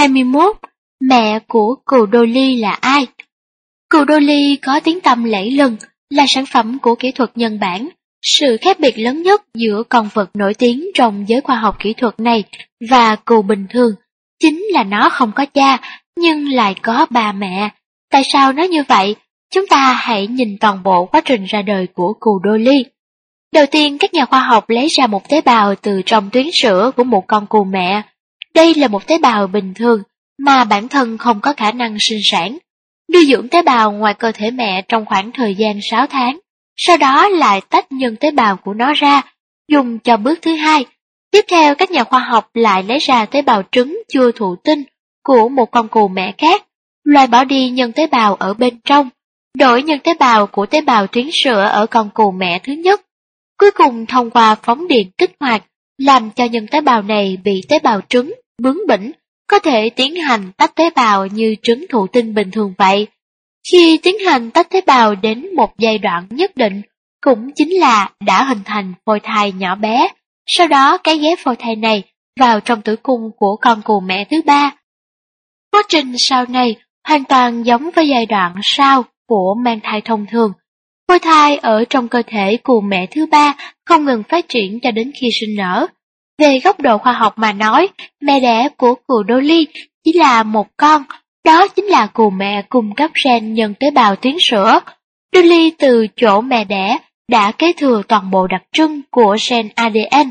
21. Mẹ của cừu Dolly là ai? Cừu Dolly có tiếng tăm lẫy lừng, là sản phẩm của kỹ thuật nhân bản. Sự khác biệt lớn nhất giữa con vật nổi tiếng trong giới khoa học kỹ thuật này và cừu bình thường chính là nó không có cha, nhưng lại có bà mẹ. Tại sao nó như vậy? Chúng ta hãy nhìn toàn bộ quá trình ra đời của cừu Dolly. Đầu tiên, các nhà khoa học lấy ra một tế bào từ trong tuyến sữa của một con cừu mẹ. Đây là một tế bào bình thường, mà bản thân không có khả năng sinh sản. Nuôi dưỡng tế bào ngoài cơ thể mẹ trong khoảng thời gian 6 tháng, sau đó lại tách nhân tế bào của nó ra, dùng cho bước thứ hai. Tiếp theo các nhà khoa học lại lấy ra tế bào trứng chưa thụ tinh của một con cừu mẹ khác, loại bỏ đi nhân tế bào ở bên trong, đổi nhân tế bào của tế bào tuyến sữa ở con cừu mẹ thứ nhất. Cuối cùng thông qua phóng điện kích hoạt, làm cho nhân tế bào này bị tế bào trứng, bướng bỉnh, có thể tiến hành tách tế bào như trứng thụ tinh bình thường vậy. Khi tiến hành tách tế bào đến một giai đoạn nhất định, cũng chính là đã hình thành phôi thai nhỏ bé, sau đó cái ghép phôi thai này vào trong tử cung của con cừu mẹ thứ ba. Quá trình sau này hoàn toàn giống với giai đoạn sau của mang thai thông thường. Phôi thai ở trong cơ thể cừu mẹ thứ ba không ngừng phát triển cho đến khi sinh nở. Về góc độ khoa học mà nói, mẹ đẻ của cừu Dolly chỉ là một con, đó chính là cừu mẹ cung cấp gen nhân tế bào tuyến sữa. Dolly từ chỗ mẹ đẻ đã kế thừa toàn bộ đặc trưng của gen ADN.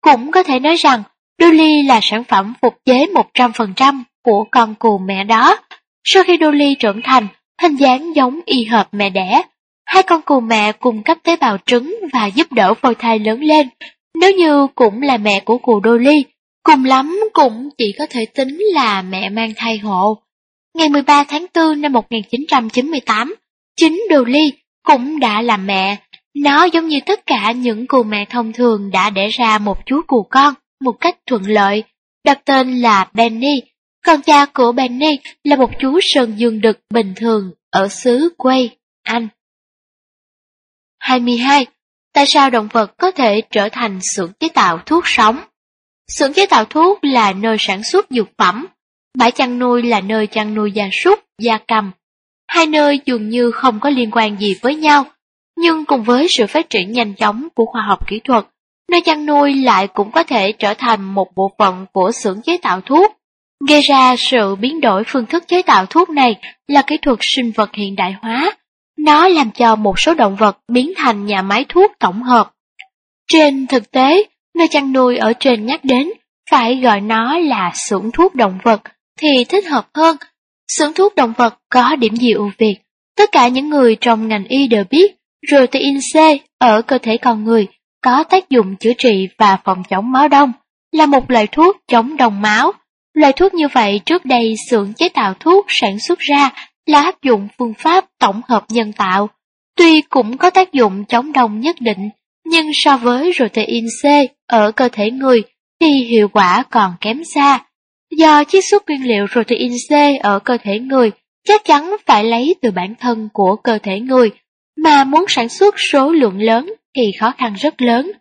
Cũng có thể nói rằng, Dolly là sản phẩm phục chế 100% của con cừu mẹ đó. Sau khi Dolly trưởng thành, hình dáng giống y hợp mẹ đẻ. Hai con cừu mẹ cung cấp tế bào trứng và giúp đỡ phôi thai lớn lên. Nếu như cũng là mẹ của cừu Dolly, cùng lắm cũng chỉ có thể tính là mẹ mang thai hộ. Ngày 13 tháng 4 năm 1998, chính Dolly cũng đã là mẹ. Nó giống như tất cả những cừu mẹ thông thường đã đẻ ra một chú cừu con một cách thuận lợi, đặt tên là Benny. Còn cha của Benny là một chú sơn dương đực bình thường ở xứ Quay, Anh. 22. Tại sao động vật có thể trở thành xưởng chế tạo thuốc sống? Xưởng chế tạo thuốc là nơi sản xuất dược phẩm, bãi chăn nuôi là nơi chăn nuôi gia súc, gia cầm. Hai nơi dường như không có liên quan gì với nhau, nhưng cùng với sự phát triển nhanh chóng của khoa học kỹ thuật, nơi chăn nuôi lại cũng có thể trở thành một bộ phận của xưởng chế tạo thuốc. Gây ra sự biến đổi phương thức chế tạo thuốc này là kỹ thuật sinh vật hiện đại hóa. Nó làm cho một số động vật biến thành nhà máy thuốc tổng hợp. Trên thực tế, nơi chăn nuôi ở trên nhắc đến phải gọi nó là xưởng thuốc động vật thì thích hợp hơn. Xưởng thuốc động vật có điểm gì ưu việt. Tất cả những người trong ngành y đều biết protein C ở cơ thể con người có tác dụng chữa trị và phòng chống máu đông, là một loại thuốc chống đông máu. Loại thuốc như vậy trước đây xưởng chế tạo thuốc sản xuất ra là áp dụng phương pháp tổng hợp nhân tạo. Tuy cũng có tác dụng chống đông nhất định, nhưng so với protein C ở cơ thể người thì hiệu quả còn kém xa. Do chiết xuất nguyên liệu protein C ở cơ thể người chắc chắn phải lấy từ bản thân của cơ thể người, mà muốn sản xuất số lượng lớn thì khó khăn rất lớn.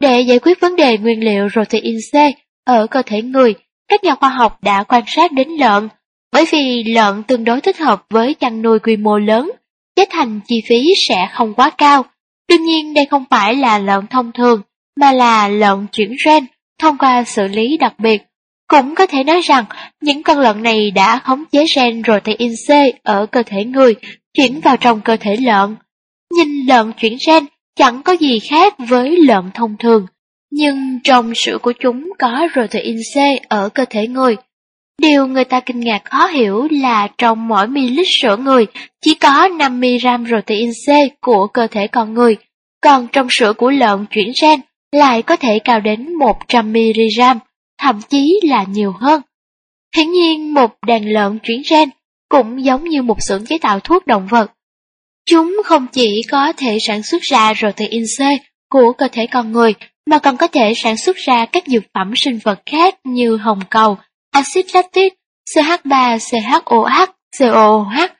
Để giải quyết vấn đề nguyên liệu protein C ở cơ thể người, các nhà khoa học đã quan sát đến lợn, bởi vì lợn tương đối thích hợp với chăn nuôi quy mô lớn, giá thành chi phí sẽ không quá cao. Đương nhiên đây không phải là lợn thông thường, mà là lợn chuyển gen thông qua xử lý đặc biệt. Cũng có thể nói rằng, những con lợn này đã khống chế gen protein C ở cơ thể người, chuyển vào trong cơ thể lợn. Nhìn lợn chuyển gen chẳng có gì khác với lợn thông thường, nhưng trong sữa của chúng có protein C ở cơ thể người. Điều người ta kinh ngạc khó hiểu là trong mỗi ml sữa người chỉ có 5mg protein C của cơ thể con người, còn trong sữa của lợn chuyển gen lại có thể cao đến 100mg, thậm chí là nhiều hơn. Hiển nhiên một đàn lợn chuyển gen cũng giống như một xưởng chế tạo thuốc động vật. Chúng không chỉ có thể sản xuất ra protein C của cơ thể con người, mà còn có thể sản xuất ra các dược phẩm sinh vật khác như hồng cầu, axit lactic, CH3, CHOH, COOH.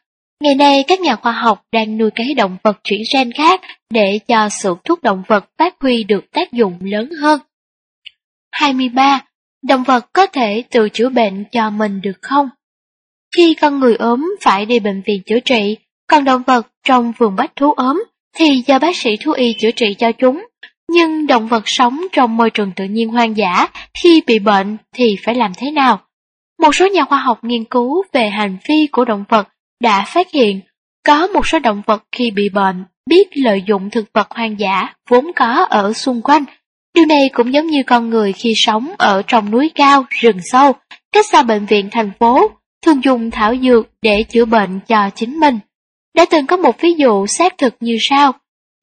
Ngày nay, các nhà khoa học đang nuôi cấy động vật chuyển gen khác để cho xưởng thuốc động vật phát huy được tác dụng lớn hơn. 23. động vật có thể tự chữa bệnh cho mình được không? Khi con người ốm phải đi bệnh viện chữa trị, còn động vật trong vườn bách thú ốm thì do bác sĩ thú y chữa trị cho chúng. Nhưng động vật sống trong môi trường tự nhiên hoang dã khi bị bệnh thì phải làm thế nào? Một số nhà khoa học nghiên cứu về hành vi của động vật đã phát hiện có một số động vật khi bị bệnh biết lợi dụng thực vật hoang dã vốn có ở xung quanh. Điều này cũng giống như con người khi sống ở trong núi cao, rừng sâu, cách xa bệnh viện thành phố, thường dùng thảo dược để chữa bệnh cho chính mình. Đã từng có một ví dụ xác thực như sau.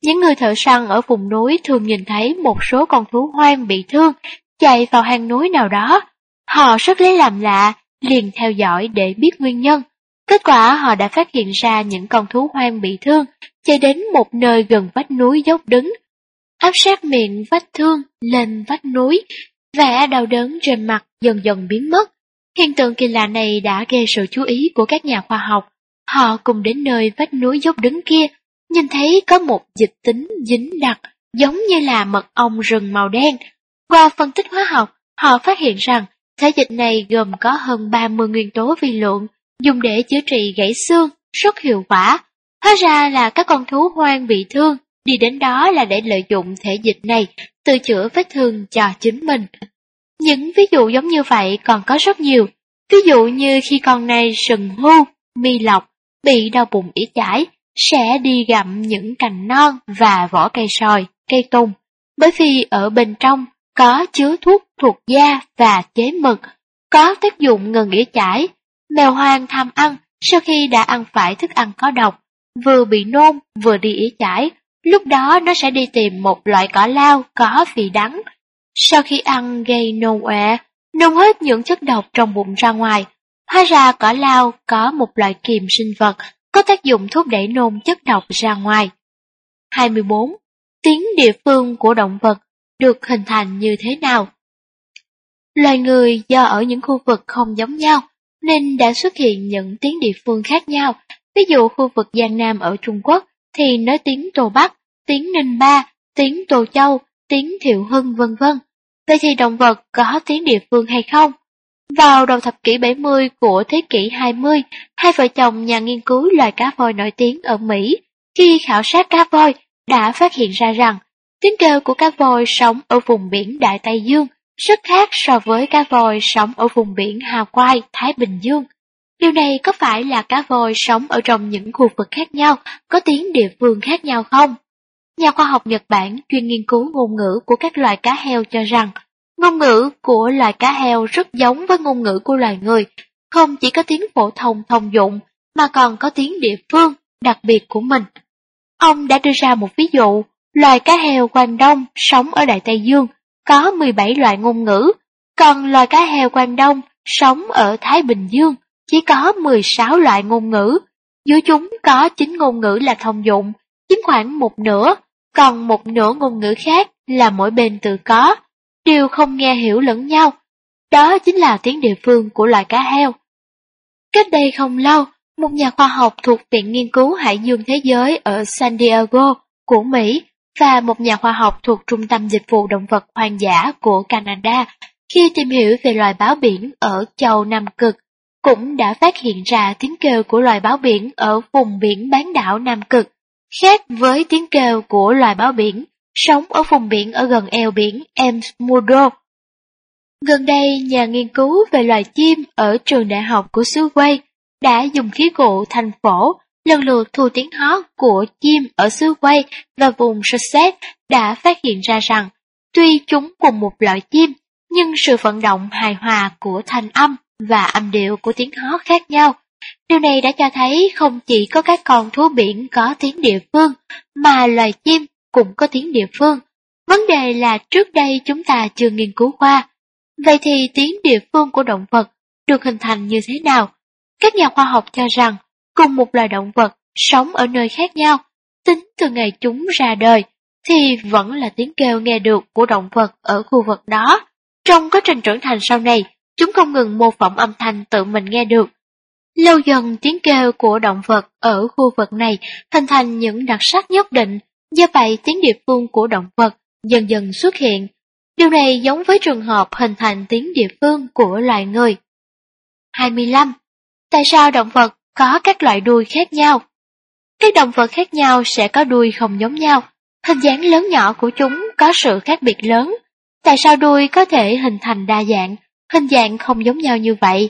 Những người thợ săn ở vùng núi thường nhìn thấy một số con thú hoang bị thương chạy vào hang núi nào đó. Họ rất lấy làm lạ, liền theo dõi để biết nguyên nhân. Kết quả họ đã phát hiện ra những con thú hoang bị thương chạy đến một nơi gần vách núi dốc đứng. Áp sát miệng vách thương lên vách núi, vẻ đau đớn trên mặt dần dần biến mất. Hiện tượng kỳ lạ này đã gây sự chú ý của các nhà khoa học. Họ cùng đến nơi vách núi dốc đứng kia, nhìn thấy có một dịch tính dính đặc, giống như là mật ong rừng màu đen. Qua phân tích hóa học, họ phát hiện rằng thể dịch này gồm có hơn 30 nguyên tố vi lượng, dùng để chữa trị gãy xương, rất hiệu quả. Hóa ra là các con thú hoang bị thương, đi đến đó là để lợi dụng thể dịch này, tự chữa vết thương cho chính mình. Những ví dụ giống như vậy còn có rất nhiều. Ví dụ như khi con này sừng hưu, mi lọc, bị đau bụng ỉ chải, sẽ đi gặm những cành non và vỏ cây sòi, cây tùng, bởi vì ở bên trong có chứa thuốc thuộc da và chế mực, có tác dụng ngừng ỉ chải. Mèo hoang tham ăn sau khi đã ăn phải thức ăn có độc, vừa bị nôn vừa đi ỉ chải, lúc đó nó sẽ đi tìm một loại cỏ lao có vị đắng. Sau khi ăn gây nôn ọe, nôn hết những chất độc trong bụng ra ngoài, hóa ra cỏ lao có một loại kiềm sinh vật có tác dụng thúc đẩy nôn chất độc ra ngoài. 24. Tiếng địa phương của động vật được hình thành như thế nào? Loài người do ở những khu vực không giống nhau, nên đã xuất hiện những tiếng địa phương khác nhau. Ví dụ khu vực Giang Nam ở Trung Quốc thì nói tiếng Tô Bắc, tiếng Ninh Ba, tiếng Tô Châu, tiếng Thiệu Hưng vân vân. Vậy thì động vật có tiếng địa phương hay không? Vào đầu thập kỷ 70 của thế kỷ 20, hai vợ chồng nhà nghiên cứu loài cá voi nổi tiếng ở Mỹ, khi khảo sát cá voi, đã phát hiện ra rằng tiếng kêu của cá voi sống ở vùng biển Đại Tây Dương rất khác so với cá voi sống ở vùng biển Hawaii, Thái Bình Dương. Điều này có phải là cá voi sống ở trong những khu vực khác nhau, có tiếng địa phương khác nhau không? Nhà khoa học Nhật Bản chuyên nghiên cứu ngôn ngữ của các loài cá heo cho rằng, ngôn ngữ của loài cá heo rất giống với ngôn ngữ của loài người, không chỉ có tiếng phổ thông thông dụng, mà còn có tiếng địa phương đặc biệt của mình. Ông đã đưa ra một ví dụ, loài cá heo quanh Đông sống ở Đại Tây Dương có 17 loại ngôn ngữ, còn loài cá heo quanh Đông sống ở Thái Bình Dương chỉ có 16 loại ngôn ngữ. Giữa chúng có 9 ngôn ngữ là thông dụng, chiếm khoảng một nửa, còn một nửa ngôn ngữ khác là mỗi bên tự có, đều không nghe hiểu lẫn nhau. Đó chính là tiếng địa phương của loài cá heo. Cách đây không lâu, một nhà khoa học thuộc Viện Nghiên cứu Hải dương Thế giới ở San Diego của Mỹ và một nhà khoa học thuộc Trung tâm Dịch vụ Động vật Hoang dã của Canada khi tìm hiểu về loài báo biển ở châu Nam Cực, cũng đã phát hiện ra tiếng kêu của loài báo biển ở vùng biển bán đảo Nam Cực, khác với tiếng kêu của loài báo biển sống ở vùng biển ở gần eo biển Emsmudo. Gần đây, nhà nghiên cứu về loài chim ở trường đại học của xứ Wales đã dùng khí cụ thành phổ lần lượt thu tiếng hót của chim ở xứ Wales và vùng Sussex đã phát hiện ra rằng, tuy chúng cùng một loại chim, nhưng sự vận động hài hòa của thanh âm và âm điệu của tiếng hót khác nhau. Điều này đã cho thấy không chỉ có các con thú biển có tiếng địa phương, mà loài chim cũng có tiếng địa phương. Vấn đề là trước đây chúng ta chưa nghiên cứu qua. Vậy thì tiếng địa phương của động vật được hình thành như thế nào? Các nhà khoa học cho rằng cùng một loài động vật sống ở nơi khác nhau, tính từ ngày chúng ra đời, thì vẫn là tiếng kêu nghe được của động vật ở khu vực đó. Trong quá trình trưởng thành sau này, chúng không ngừng mô phỏng âm thanh tự mình nghe được. Lâu dần tiếng kêu của động vật ở khu vực này hình thành những đặc sắc nhất định, do vậy tiếng địa phương của động vật dần dần xuất hiện. Điều này giống với trường hợp hình thành tiếng địa phương của loài người. 25. Tại sao động vật có các loại đuôi khác nhau? Các động vật khác nhau sẽ có đuôi không giống nhau, hình dáng lớn nhỏ của chúng có sự khác biệt lớn. Tại sao đuôi có thể hình thành đa dạng, hình dạng không giống nhau như vậy?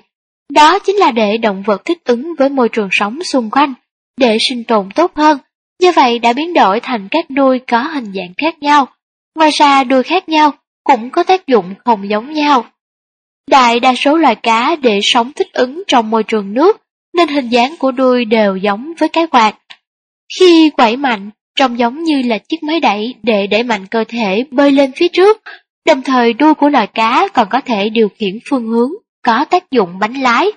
Đó chính là để động vật thích ứng với môi trường sống xung quanh, để sinh tồn tốt hơn. Như vậy đã biến đổi thành các đuôi có hình dạng khác nhau. Ngoài ra đuôi khác nhau cũng có tác dụng không giống nhau. Đại đa số loài cá để sống thích ứng trong môi trường nước, nên hình dáng của đuôi đều giống với cái quạt. Khi quẩy mạnh, trông giống như là chiếc máy đẩy để đẩy mạnh cơ thể bơi lên phía trước, đồng thời đuôi của loài cá còn có thể điều khiển phương hướng, có tác dụng bánh lái.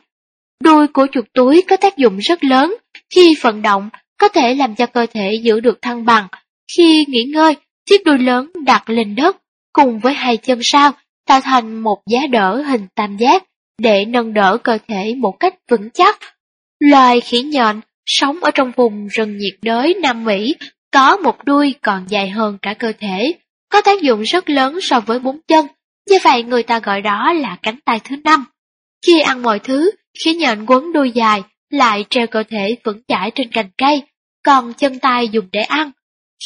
Đuôi của chuột túi có tác dụng rất lớn, khi vận động có thể làm cho cơ thể giữ được thăng bằng, khi nghỉ ngơi, chiếc đuôi lớn đặt lên đất, cùng với hai chân sau tạo thành một giá đỡ hình tam giác để nâng đỡ cơ thể một cách vững chắc. Loài khỉ nhện sống ở trong vùng rừng nhiệt đới Nam Mỹ có một đuôi còn dài hơn cả cơ thể, có tác dụng rất lớn so với bốn chân, như vậy người ta gọi đó là cánh tay thứ năm. Khi ăn mọi thứ, khỉ nhện quấn đuôi dài, lại treo cơ thể vững chãi trên cành cây, còn chân tay dùng để ăn.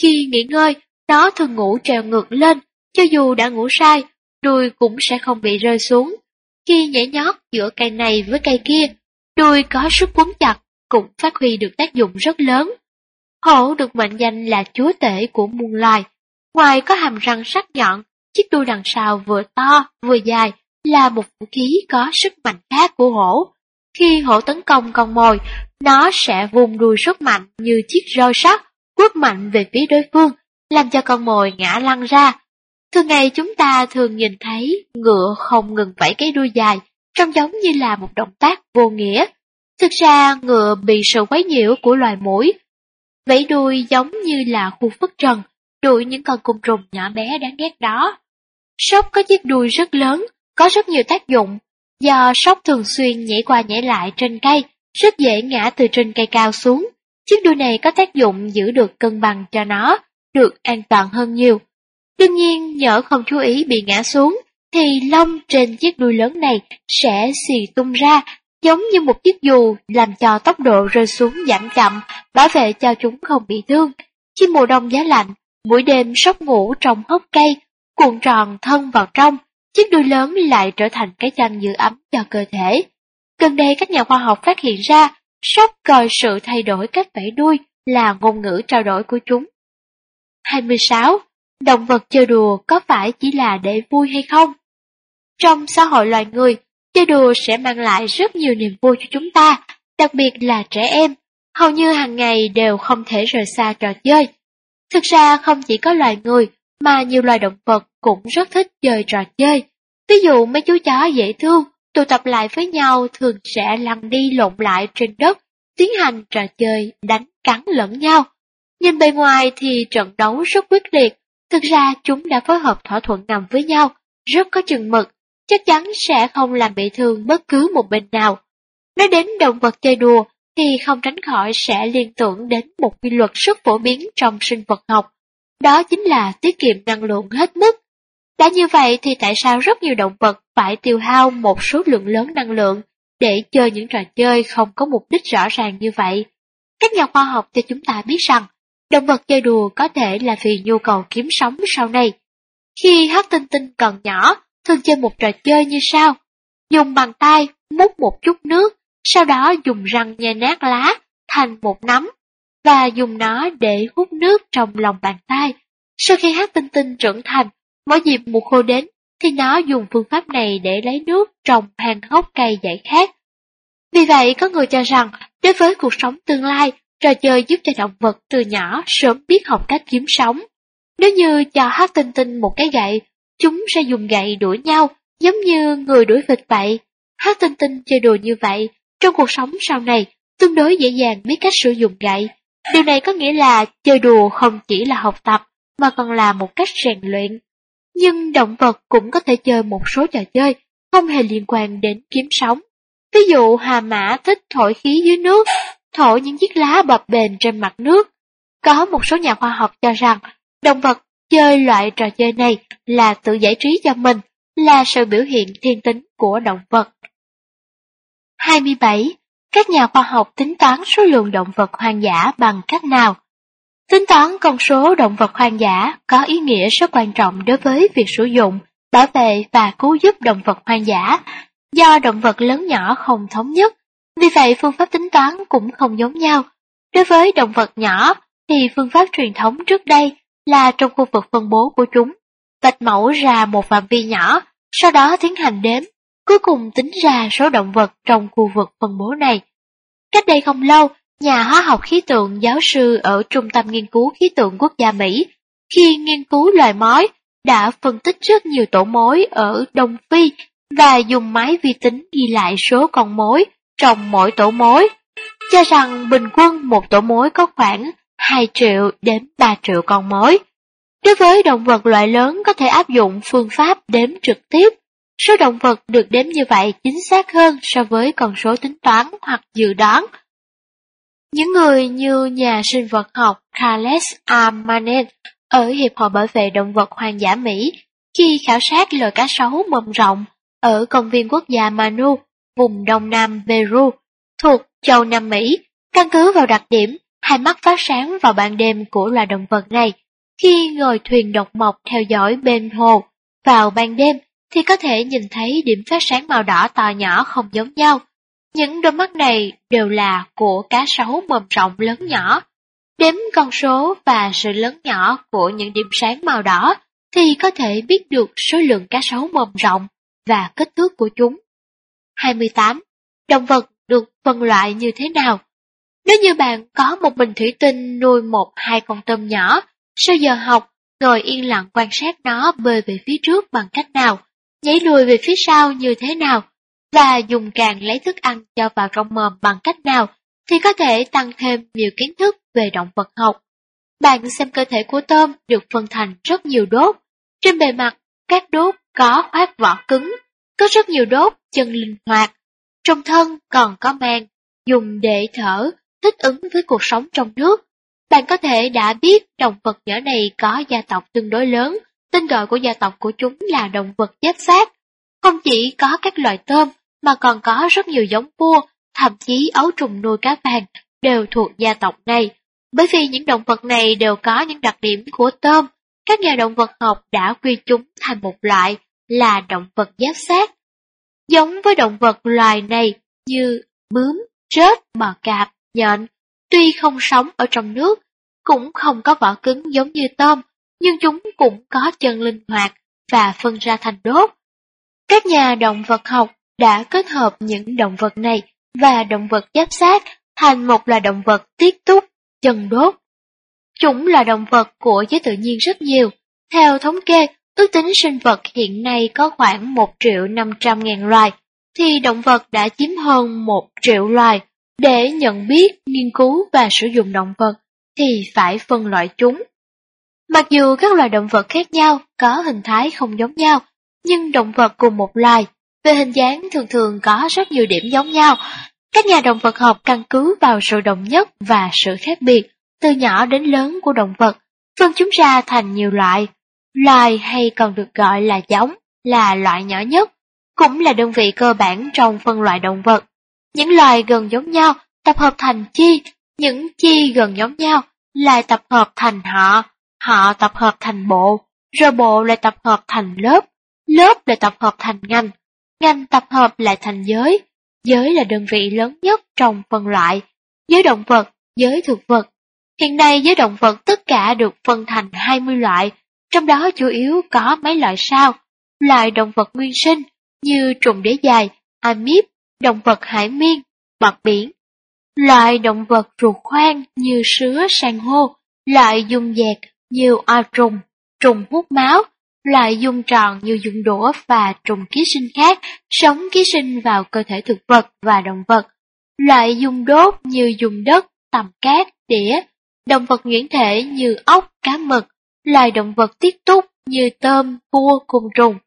Khi nghỉ ngơi, nó thường ngủ trèo ngược lên, cho dù đã ngủ sai, đuôi cũng sẽ không bị rơi xuống. Khi nhảy nhót giữa cây này với cây kia, đuôi có sức cuốn chặt cũng phát huy được tác dụng rất lớn. Hổ được mệnh danh là chúa tể của muôn loài. Ngoài có hàm răng sắc nhọn, chiếc đuôi đằng sau vừa to vừa dài là một vũ khí có sức mạnh khác của hổ. Khi hổ tấn công con mồi, nó sẽ vùng đuôi rất mạnh như chiếc roi sắt, quất mạnh về phía đối phương, làm cho con mồi ngã lăn ra. Thường ngày chúng ta thường nhìn thấy ngựa không ngừng vẫy cái đuôi dài, trông giống như là một động tác vô nghĩa. Thực ra ngựa bị sự quấy nhiễu của loài mũi. Vẫy đuôi giống như là khu phất trần, đuổi những con côn trùng nhỏ bé đáng ghét đó. Sóc có chiếc đuôi rất lớn, có rất nhiều tác dụng. Do sóc thường xuyên nhảy qua nhảy lại trên cây, rất dễ ngã từ trên cây cao xuống. Chiếc đuôi này có tác dụng giữ được cân bằng cho nó, được an toàn hơn nhiều. Đương nhiên, nhỡ không chú ý bị ngã xuống, thì lông trên chiếc đuôi lớn này sẽ xì tung ra, giống như một chiếc dù làm cho tốc độ rơi xuống giảm chậm, bảo vệ cho chúng không bị thương. Khi mùa đông giá lạnh, buổi đêm sóc ngủ trong hốc cây, cuộn tròn thân vào trong, chiếc đuôi lớn lại trở thành cái chăn giữ ấm cho cơ thể. Gần đây các nhà khoa học phát hiện ra, sóc coi sự thay đổi cách vẫy đuôi là ngôn ngữ trao đổi của chúng. 26. Động vật chơi đùa có phải chỉ là để vui hay không? Trong xã hội loài người, chơi đùa sẽ mang lại rất nhiều niềm vui cho chúng ta, đặc biệt là trẻ em. Hầu như hàng ngày đều không thể rời xa trò chơi. Thực ra không chỉ có loài người, mà nhiều loài động vật cũng rất thích chơi trò chơi. Ví dụ mấy chú chó dễ thương, tụ tập lại với nhau thường sẽ lăn đi lộn lại trên đất, tiến hành trò chơi đánh cắn lẫn nhau. Nhìn bề ngoài thì trận đấu rất quyết liệt, thực ra chúng đã phối hợp thỏa thuận ngầm với nhau, rất có chừng mực, chắc chắn sẽ không làm bị thương bất cứ một bên nào. Nói đến động vật chơi đùa thì không tránh khỏi sẽ liên tưởng đến một quy luật rất phổ biến trong sinh vật học, đó chính là tiết kiệm năng lượng hết mức. Đã như vậy thì tại sao rất nhiều động vật phải tiêu hao một số lượng lớn năng lượng để chơi những trò chơi không có mục đích rõ ràng như vậy? Các nhà khoa học cho chúng ta biết rằng, động vật chơi đùa có thể là vì nhu cầu kiếm sống sau này. Khi hát tinh tinh còn nhỏ, thường chơi một trò chơi như sau. Dùng bàn tay múc một chút nước, sau đó dùng răng nhai nát lá thành một nắm, và dùng nó để hút nước trong lòng bàn tay. Sau khi hát tinh tinh trưởng thành, mỗi dịp mùa khô đến, thì nó dùng phương pháp này để lấy nước trong hàng hốc cây dại khác. Vì vậy, có người cho rằng, đối với cuộc sống tương lai, trò chơi giúp cho động vật từ nhỏ sớm biết học cách kiếm sống. Nếu như cho hát tinh tinh một cái gậy, chúng sẽ dùng gậy đuổi nhau, giống như người đuổi vịt vậy. Hát tinh tinh chơi đùa như vậy, trong cuộc sống sau này, tương đối dễ dàng biết cách sử dụng gậy. Điều này có nghĩa là chơi đùa không chỉ là học tập, mà còn là một cách rèn luyện. Nhưng động vật cũng có thể chơi một số trò chơi không hề liên quan đến kiếm sống. Ví dụ hà mã thích thổi khí dưới nước, thổi những chiếc lá bập bềnh trên mặt nước. Có một số nhà khoa học cho rằng động vật Chơi loại trò chơi này là tự giải trí cho mình, là sự biểu hiện thiên tính của động vật. 27. Các nhà khoa học tính toán số lượng động vật hoang dã bằng cách nào? Tính toán con số động vật hoang dã có ý nghĩa rất quan trọng đối với việc sử dụng, bảo vệ và cứu giúp động vật hoang dã. Do động vật lớn nhỏ không thống nhất, vì vậy phương pháp tính toán cũng không giống nhau. Đối với động vật nhỏ thì phương pháp truyền thống trước đây là trong khu vực phân bố của chúng, vạch mẫu ra một phạm vi nhỏ, sau đó tiến hành đếm, cuối cùng tính ra số động vật trong khu vực phân bố này. Cách đây không lâu, nhà hóa học khí tượng giáo sư ở Trung tâm Nghiên cứu Khí tượng Quốc gia Mỹ, khi nghiên cứu loài mói, đã phân tích rất nhiều tổ mối ở Đông Phi và dùng máy vi tính ghi lại số con mối trong mỗi tổ mối, cho rằng bình quân một tổ mối có khoảng 2 triệu đến 3 triệu con mối. Đối với động vật loại lớn có thể áp dụng phương pháp đếm trực tiếp. Số động vật được đếm như vậy chính xác hơn so với con số tính toán hoặc dự đoán. Những người như nhà sinh vật học Carles A. Manet ở Hiệp hội Bảo vệ Động vật Hoang dã Mỹ khi khảo sát loài cá sấu mầm rộng ở công viên quốc gia Manu, vùng đông nam Peru, thuộc châu Nam Mỹ, căn cứ vào đặc điểm hai mắt phát sáng vào ban đêm của loài động vật này. Khi ngồi thuyền độc mộc theo dõi bên hồ, vào ban đêm thì có thể nhìn thấy điểm phát sáng màu đỏ to nhỏ không giống nhau. Những đôi mắt này đều là của cá sấu mầm rộng lớn nhỏ. Đếm con số và sự lớn nhỏ của những điểm sáng màu đỏ thì có thể biết được số lượng cá sấu mầm rộng và kích thước của chúng. 28. Động vật được phân loại như thế nào? Nếu như bạn có một bình thủy tinh nuôi một hai con tôm nhỏ, sau giờ học, ngồi yên lặng quan sát nó bơi về phía trước bằng cách nào, nhảy lùi về phía sau như thế nào, và dùng càng lấy thức ăn cho vào trong mồm bằng cách nào, thì có thể tăng thêm nhiều kiến thức về động vật học. Bạn xem cơ thể của tôm được phân thành rất nhiều đốt. Trên bề mặt, các đốt có khoác vỏ cứng, có rất nhiều đốt chân linh hoạt. Trong thân còn có mang, dùng để thở, thích ứng với cuộc sống trong nước. Bạn có thể đã biết động vật nhỏ này có gia tộc tương đối lớn, tên gọi của gia tộc của chúng là động vật giáp sát. Không chỉ có các loài tôm, mà còn có rất nhiều giống cua, thậm chí ấu trùng nuôi cá vàng đều thuộc gia tộc này. Bởi vì những động vật này đều có những đặc điểm của tôm, các nhà động vật học đã quy chúng thành một loại là động vật giáp sát. Giống với động vật loài này như bướm, rết, bò cạp, nhện, tuy không sống ở trong nước, cũng không có vỏ cứng giống như tôm, nhưng chúng cũng có chân linh hoạt và phân ra thành đốt. Các nhà động vật học đã kết hợp những động vật này và động vật giáp sát thành một loài động vật tiết túc, chân đốt. Chúng là động vật của giới tự nhiên rất nhiều. Theo thống kê, ước tính sinh vật hiện nay có khoảng 1 triệu 500 ngàn loài, thì động vật đã chiếm hơn 1 triệu loài. Để nhận biết, nghiên cứu và sử dụng động vật, thì phải phân loại chúng. Mặc dù các loài động vật khác nhau có hình thái không giống nhau, nhưng động vật cùng một loài, về hình dáng thường thường có rất nhiều điểm giống nhau. Các nhà động vật học căn cứ vào sự đồng nhất và sự khác biệt, từ nhỏ đến lớn của động vật, phân chúng ra thành nhiều loại. Loài hay còn được gọi là giống, là loại nhỏ nhất, cũng là đơn vị cơ bản trong phân loại động vật. Những loài gần giống nhau tập hợp thành chi, những chi gần giống nhau lại tập hợp thành họ, họ tập hợp thành bộ, rồi bộ lại tập hợp thành lớp, lớp lại tập hợp thành ngành, ngành tập hợp lại thành giới. Giới là đơn vị lớn nhất trong phân loại, giới động vật, giới thực vật. Hiện nay giới động vật tất cả được phân thành 20 loại, trong đó chủ yếu có mấy loại sao, loại động vật nguyên sinh như trùng đế dài, amip, động vật hải miên, bọt biển. Loại động vật ruột khoang như sứa san hô, loại dung dẹt như oa trùng, trùng hút máu, loại dung tròn như dung đũa và trùng ký sinh khác sống ký sinh vào cơ thể thực vật và động vật. Loại dung đốt như dung đất, tầm cát, đĩa, động vật nhuyễn thể như ốc, cá mực, loài động vật tiết túc như tôm, cua, côn trùng.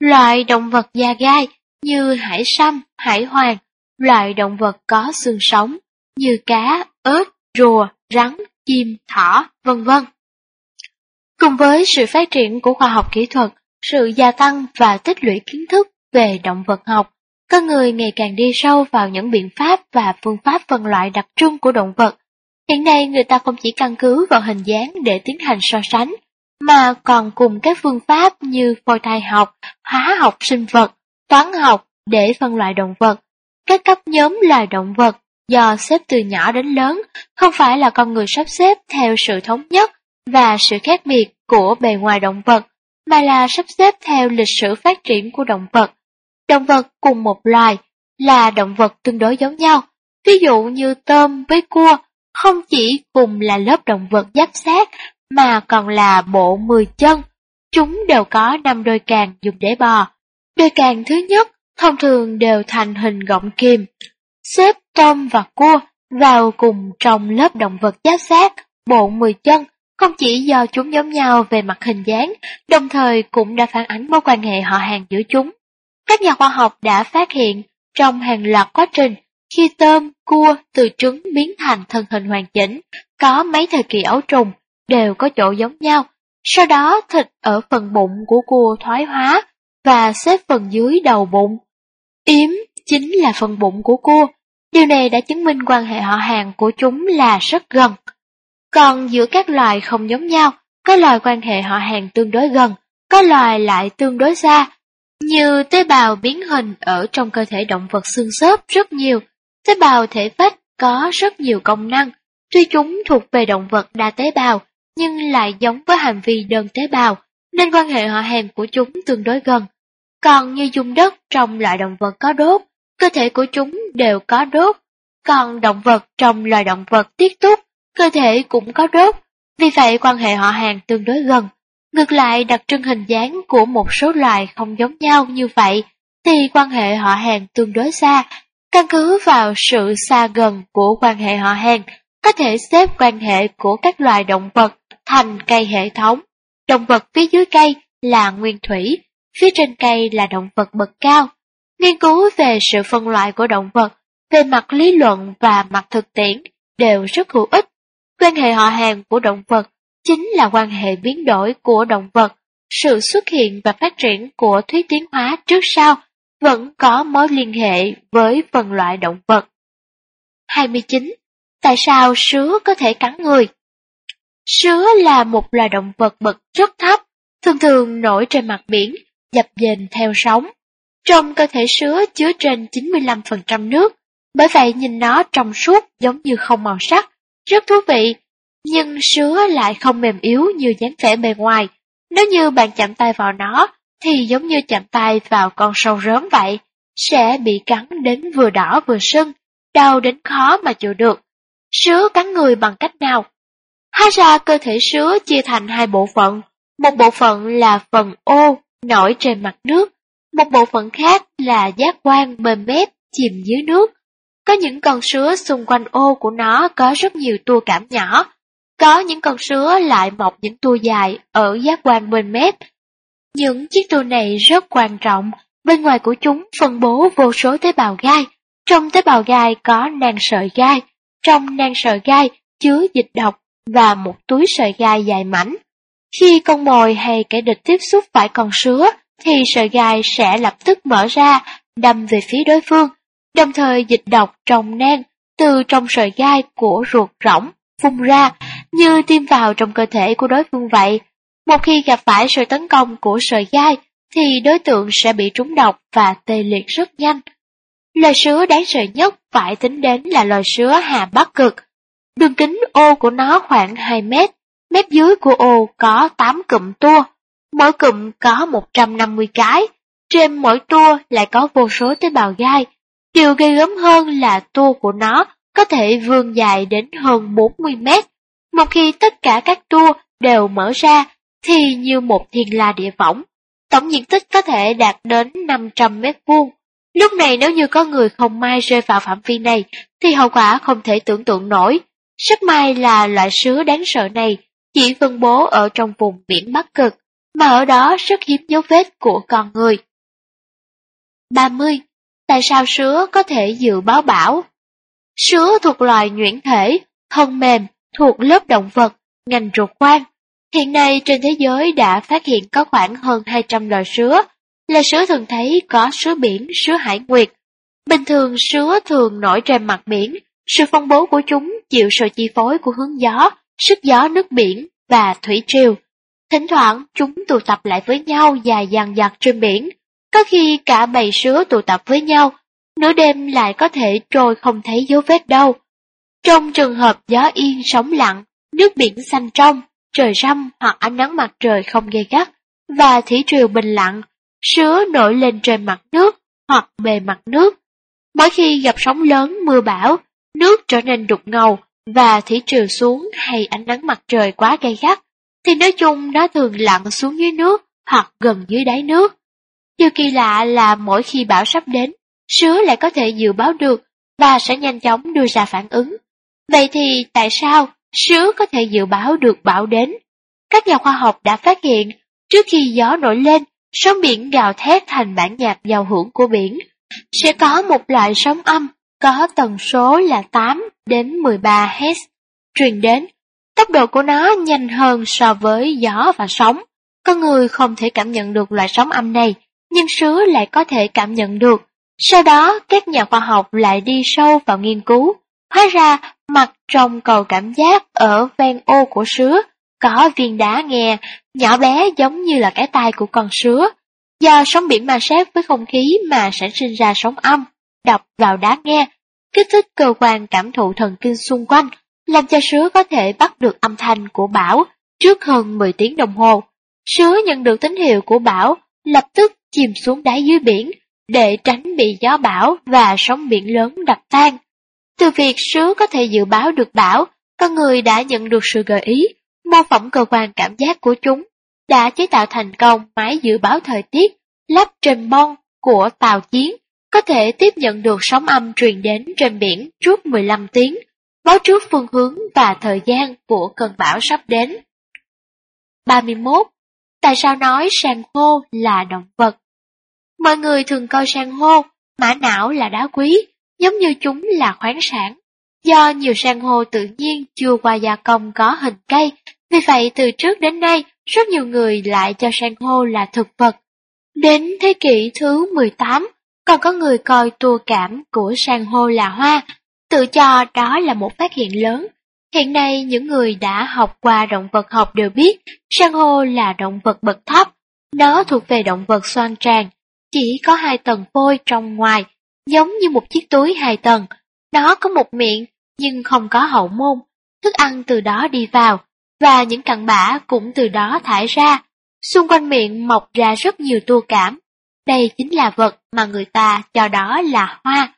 Loại động vật da gai như hải sâm, hải hoàng, loại động vật có xương sống như cá, ếch, rùa, rắn, chim, thỏ, vân vân. Cùng với sự phát triển của khoa học kỹ thuật, sự gia tăng và tích lũy kiến thức về động vật học, con người ngày càng đi sâu vào những biện pháp và phương pháp phân loại đặc trưng của động vật. Hiện nay người ta không chỉ căn cứ vào hình dáng để tiến hành so sánh, mà còn cùng các phương pháp như phôi thai học, hóa học sinh vật, toán học để phân loại động vật. Các cấp nhóm loài động vật do xếp từ nhỏ đến lớn không phải là con người sắp xếp theo sự thống nhất và sự khác biệt của bề ngoài động vật, mà là sắp xếp theo lịch sử phát triển của động vật. Động vật cùng một loài là động vật tương đối giống nhau, ví dụ như tôm với cua không chỉ cùng là lớp động vật giáp sát mà còn là bộ 10 chân. Chúng đều có 5 đôi càng dùng để bò. Đôi càng thứ nhất thông thường đều thành hình gọng kìm, xếp tôm và cua vào cùng trong lớp động vật giáp sát, bộ 10 chân, không chỉ do chúng giống nhau về mặt hình dáng, đồng thời cũng đã phản ánh mối quan hệ họ hàng giữa chúng. Các nhà khoa học đã phát hiện trong hàng loạt quá trình khi tôm, cua từ trứng biến thành thân hình hoàn chỉnh, có mấy thời kỳ ấu trùng, đều có chỗ giống nhau. Sau đó thịt ở phần bụng của cua thoái hóa và xếp phần dưới đầu bụng. Yếm chính là phần bụng của cua. Điều này đã chứng minh quan hệ họ hàng của chúng là rất gần. Còn giữa các loài không giống nhau, có loài quan hệ họ hàng tương đối gần, có loài lại tương đối xa. Như tế bào biến hình ở trong cơ thể động vật xương xốp rất nhiều, tế bào thể phách có rất nhiều công năng, tuy chúng thuộc về động vật đa tế bào, nhưng lại giống với hành vi đơn tế bào, nên quan hệ họ hàng của chúng tương đối gần. Còn như dung đất trong loại động vật có đốt, cơ thể của chúng đều có đốt. Còn động vật trong loài động vật tiết túc, cơ thể cũng có đốt. Vì vậy quan hệ họ hàng tương đối gần. Ngược lại đặc trưng hình dáng của một số loài không giống nhau như vậy, thì quan hệ họ hàng tương đối xa. Căn cứ vào sự xa gần của quan hệ họ hàng, có thể xếp quan hệ của các loài động vật thành cây hệ thống. Động vật phía dưới cây là nguyên thủy, phía trên cây là động vật bậc cao. Nghiên cứu về sự phân loại của động vật, về mặt lý luận và mặt thực tiễn đều rất hữu ích. Quan hệ họ hàng của động vật chính là quan hệ biến đổi của động vật. Sự xuất hiện và phát triển của thuyết tiến hóa trước sau vẫn có mối liên hệ với phân loại động vật. 29. Tại sao sứa có thể cắn người? Sứa là một loài động vật bậc rất thấp, thường thường nổi trên mặt biển, dập dềnh theo sóng. Trong cơ thể sứa chứa trên 95% nước, bởi vậy nhìn nó trong suốt giống như không màu sắc, rất thú vị. Nhưng sứa lại không mềm yếu như dáng vẻ bề ngoài. Nếu như bạn chạm tay vào nó, thì giống như chạm tay vào con sâu rớm vậy, sẽ bị cắn đến vừa đỏ vừa sưng, đau đến khó mà chịu được. Sứa cắn người bằng cách nào? Hóa ra cơ thể sứa chia thành hai bộ phận, một bộ phận là phần ô nổi trên mặt nước, một bộ phận khác là giác quan mềm mép chìm dưới nước. Có những con sứa xung quanh ô của nó có rất nhiều tua cảm nhỏ, có những con sứa lại mọc những tua dài ở giác quan bên mép. Những chiếc tua này rất quan trọng, bên ngoài của chúng phân bố vô số tế bào gai. Trong tế bào gai có nang sợi gai, trong nang sợi gai chứa dịch độc và một túi sợi gai dài mảnh. Khi con mồi hay kẻ địch tiếp xúc phải con sứa, thì sợi gai sẽ lập tức mở ra, đâm về phía đối phương, đồng thời dịch độc trong nang từ trong sợi gai của ruột rỗng phun ra như tiêm vào trong cơ thể của đối phương vậy. Một khi gặp phải sự tấn công của sợi gai, thì đối tượng sẽ bị trúng độc và tê liệt rất nhanh. Loài sứa đáng sợ nhất phải tính đến là loài sứa Hà Bắc Cực. Đường kính ô của nó khoảng 2 mét, mép dưới của ô có 8 cụm tua, mỗi cụm có 150 cái, trên mỗi tua lại có vô số tế bào gai. Điều gây gớm hơn là tua của nó có thể vươn dài đến hơn 40 mét. Một khi tất cả các tua đều mở ra thì như một thiên la địa võng, tổng diện tích có thể đạt đến 500 mét vuông. Lúc này nếu như có người không may rơi vào phạm vi này, thì hậu quả không thể tưởng tượng nổi. Rất may là loại sứa đáng sợ này chỉ phân bố ở trong vùng biển Bắc Cực, mà ở đó rất hiếm dấu vết của con người. 30. Tại sao sứa có thể dự báo bão? Sứa thuộc loài nhuyễn thể, thân mềm, thuộc lớp động vật, ngành ruột khoang. Hiện nay trên thế giới đã phát hiện có khoảng hơn 200 loài sứa, là sứa thường thấy có sứa biển, sứa hải nguyệt. Bình thường sứa thường nổi trên mặt biển, sự phân bố của chúng chịu sự chi phối của hướng gió, sức gió nước biển và thủy triều. Thỉnh thoảng chúng tụ tập lại với nhau dài dằng dặc trên biển, có khi cả bầy sứa tụ tập với nhau, nửa đêm lại có thể trôi không thấy dấu vết đâu. Trong trường hợp gió yên sóng lặng, nước biển xanh trong, trời râm hoặc ánh nắng mặt trời không gay gắt, và thủy triều bình lặng, sứa nổi lên trên mặt nước hoặc bề mặt nước. Mỗi khi gặp sóng lớn mưa bão, nước trở nên đục ngầu và thủy triều xuống hay ánh nắng mặt trời quá gay gắt, thì nói chung nó thường lặn xuống dưới nước hoặc gần dưới đáy nước. Điều kỳ lạ là mỗi khi bão sắp đến, sứa lại có thể dự báo được và sẽ nhanh chóng đưa ra phản ứng. Vậy thì tại sao sứa có thể dự báo được bão đến? Các nhà khoa học đã phát hiện, trước khi gió nổi lên, sóng biển gào thét thành bản nhạc giao hưởng của biển. Sẽ có một loại sóng âm có tần số là 8 đến 13 Hz truyền đến. Tốc độ của nó nhanh hơn so với gió và sóng. Con người không thể cảm nhận được loại sóng âm này, nhưng sứa lại có thể cảm nhận được. Sau đó, các nhà khoa học lại đi sâu vào nghiên cứu. Hóa ra, mặt trong cầu cảm giác ở ven ô của sứa có viên đá nghe, nhỏ bé giống như là cái tai của con sứa. Do sóng biển ma sát với không khí mà sản sinh ra sóng âm, đập vào đá nghe, kích thích cơ quan cảm thụ thần kinh xung quanh, làm cho sứa có thể bắt được âm thanh của bão trước hơn 10 tiếng đồng hồ. Sứa nhận được tín hiệu của bão, lập tức chìm xuống đáy dưới biển, để tránh bị gió bão và sóng biển lớn đập tan. Từ việc sứ có thể dự báo được bão, con người đã nhận được sự gợi ý, mô phỏng cơ quan cảm giác của chúng, đã chế tạo thành công máy dự báo thời tiết lắp trên bon của tàu chiến, có thể tiếp nhận được sóng âm truyền đến trên biển trước 15 tiếng, báo trước phương hướng và thời gian của cơn bão sắp đến. 31. Tại sao nói san hô là động vật? Mọi người thường coi san hô, mã não là đá quý, giống như chúng là khoáng sản. Do nhiều san hô tự nhiên chưa qua gia công có hình cây, vì vậy từ trước đến nay, rất nhiều người lại cho san hô là thực vật. Đến thế kỷ thứ 18, còn có người coi tua cảm của san hô là hoa, tự cho đó là một phát hiện lớn. Hiện nay những người đã học qua động vật học đều biết san hô là động vật bậc thấp, nó thuộc về động vật xoan tràng, chỉ có hai tầng phôi trong ngoài, giống như một chiếc túi hai tầng. Nó có một miệng, nhưng không có hậu môn, thức ăn từ đó đi vào, và những cặn bã cũng từ đó thải ra. Xung quanh miệng mọc ra rất nhiều tua cảm. Đây chính là vật mà người ta cho đó là hoa.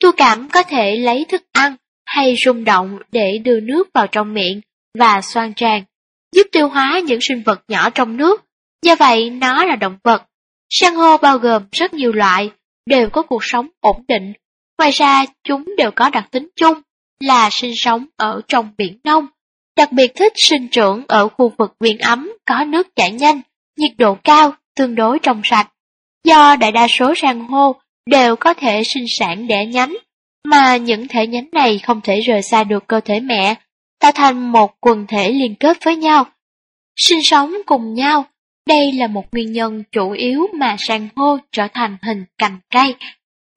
Tua cảm có thể lấy thức ăn hay rung động để đưa nước vào trong miệng và xoan tràn, giúp tiêu hóa những sinh vật nhỏ trong nước. Do vậy, nó là động vật San hô bao gồm rất nhiều loại, đều có cuộc sống ổn định. Ngoài ra, chúng đều có đặc tính chung là sinh sống ở trong biển nông, đặc biệt thích sinh trưởng ở khu vực biển ấm có nước chảy nhanh, nhiệt độ cao, tương đối trong sạch. Do đại đa số san hô đều có thể sinh sản đẻ nhánh, mà những thể nhánh này không thể rời xa được cơ thể mẹ, tạo thành một quần thể liên kết với nhau. Sinh sống cùng nhau đây là một nguyên nhân chủ yếu mà san hô trở thành hình cành cây.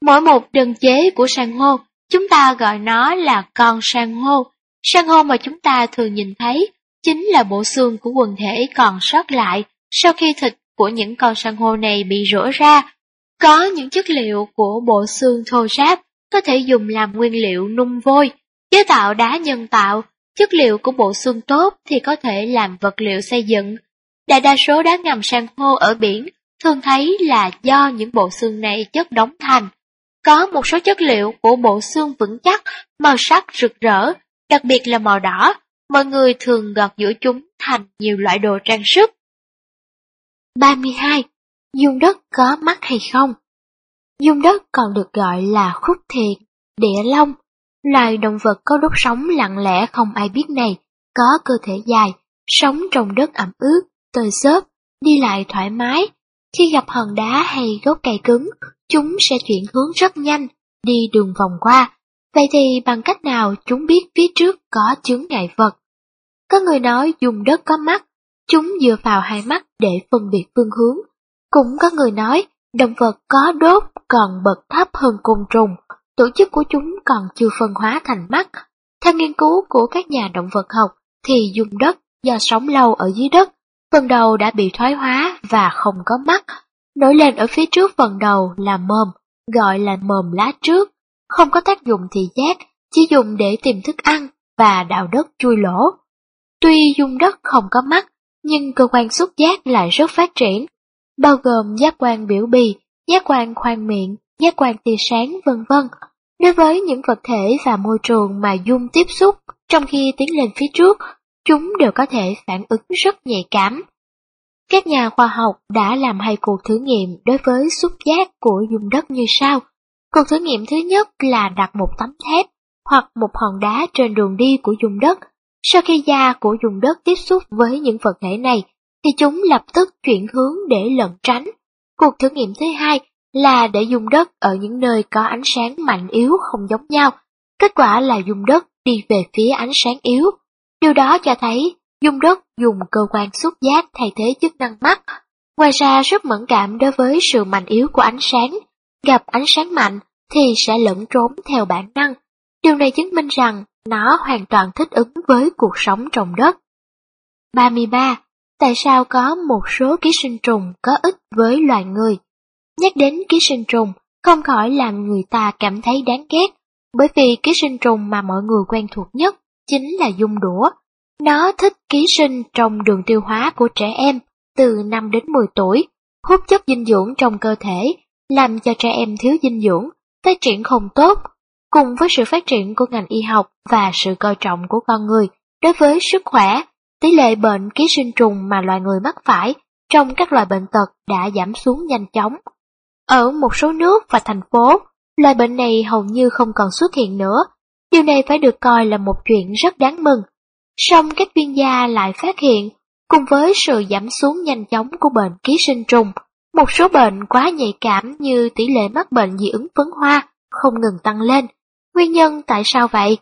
Mỗi một đơn chế của san hô, chúng ta gọi nó là con san hô. San hô mà chúng ta thường nhìn thấy chính là bộ xương của quần thể còn sót lại sau khi thịt của những con san hô này bị rửa ra. Có những chất liệu của bộ xương thô ráp có thể dùng làm nguyên liệu nung vôi, chế tạo đá nhân tạo. Chất liệu của bộ xương tốt thì có thể làm vật liệu xây dựng, Đại đa số đá ngầm san hô ở biển thường thấy là do những bộ xương này chất đóng thành. Có một số chất liệu của bộ xương vững chắc, màu sắc rực rỡ, đặc biệt là màu đỏ, mọi người thường gọt giữa chúng thành nhiều loại đồ trang sức. 32. Dung đất có mắt hay không? Dung đất còn được gọi là khúc thiệt, địa long, loài động vật có đốt sống lặng lẽ không ai biết này, có cơ thể dài, sống trong đất ẩm ướt, tơi xốp, đi lại thoải mái. Khi gặp hòn đá hay gốc cây cứng, chúng sẽ chuyển hướng rất nhanh, đi đường vòng qua. Vậy thì bằng cách nào chúng biết phía trước có chướng ngại vật? Có người nói dùng đất có mắt, chúng dựa vào hai mắt để phân biệt phương hướng. Cũng có người nói, động vật có đốt còn bậc thấp hơn côn trùng, tổ chức của chúng còn chưa phân hóa thành mắt. Theo nghiên cứu của các nhà động vật học, thì dùng đất do sống lâu ở dưới đất, phần đầu đã bị thoái hóa và không có mắt. Nổi lên ở phía trước phần đầu là mồm, gọi là mồm lá trước, không có tác dụng thị giác, chỉ dùng để tìm thức ăn và đào đất chui lỗ. Tuy dung đất không có mắt, nhưng cơ quan xúc giác lại rất phát triển, bao gồm giác quan biểu bì, giác quan khoang miệng, giác quan tia sáng vân vân. Đối với những vật thể và môi trường mà dung tiếp xúc trong khi tiến lên phía trước, chúng đều có thể phản ứng rất nhạy cảm. Các nhà khoa học đã làm hai cuộc thử nghiệm đối với xúc giác của dung đất như sau. Cuộc thử nghiệm thứ nhất là đặt một tấm thép hoặc một hòn đá trên đường đi của dung đất. Sau khi da của dung đất tiếp xúc với những vật thể này, thì chúng lập tức chuyển hướng để lẩn tránh. Cuộc thử nghiệm thứ hai là để dung đất ở những nơi có ánh sáng mạnh yếu không giống nhau. Kết quả là dung đất đi về phía ánh sáng yếu. Điều đó cho thấy dung đất dùng cơ quan xúc giác thay thế chức năng mắt. Ngoài ra rất mẫn cảm đối với sự mạnh yếu của ánh sáng. Gặp ánh sáng mạnh thì sẽ lẫn trốn theo bản năng. Điều này chứng minh rằng nó hoàn toàn thích ứng với cuộc sống trong đất. 33. Tại sao có một số ký sinh trùng có ích với loài người? Nhắc đến ký sinh trùng, không khỏi làm người ta cảm thấy đáng ghét, bởi vì ký sinh trùng mà mọi người quen thuộc nhất chính là dung đũa. Nó thích ký sinh trong đường tiêu hóa của trẻ em từ 5 đến 10 tuổi, hút chất dinh dưỡng trong cơ thể, làm cho trẻ em thiếu dinh dưỡng, phát triển không tốt. Cùng với sự phát triển của ngành y học và sự coi trọng của con người đối với sức khỏe, tỷ lệ bệnh ký sinh trùng mà loài người mắc phải trong các loài bệnh tật đã giảm xuống nhanh chóng. Ở một số nước và thành phố, loài bệnh này hầu như không còn xuất hiện nữa. Điều này phải được coi là một chuyện rất đáng mừng. Song các chuyên gia lại phát hiện, cùng với sự giảm xuống nhanh chóng của bệnh ký sinh trùng, một số bệnh quá nhạy cảm như tỷ lệ mắc bệnh dị ứng phấn hoa không ngừng tăng lên. Nguyên nhân tại sao vậy?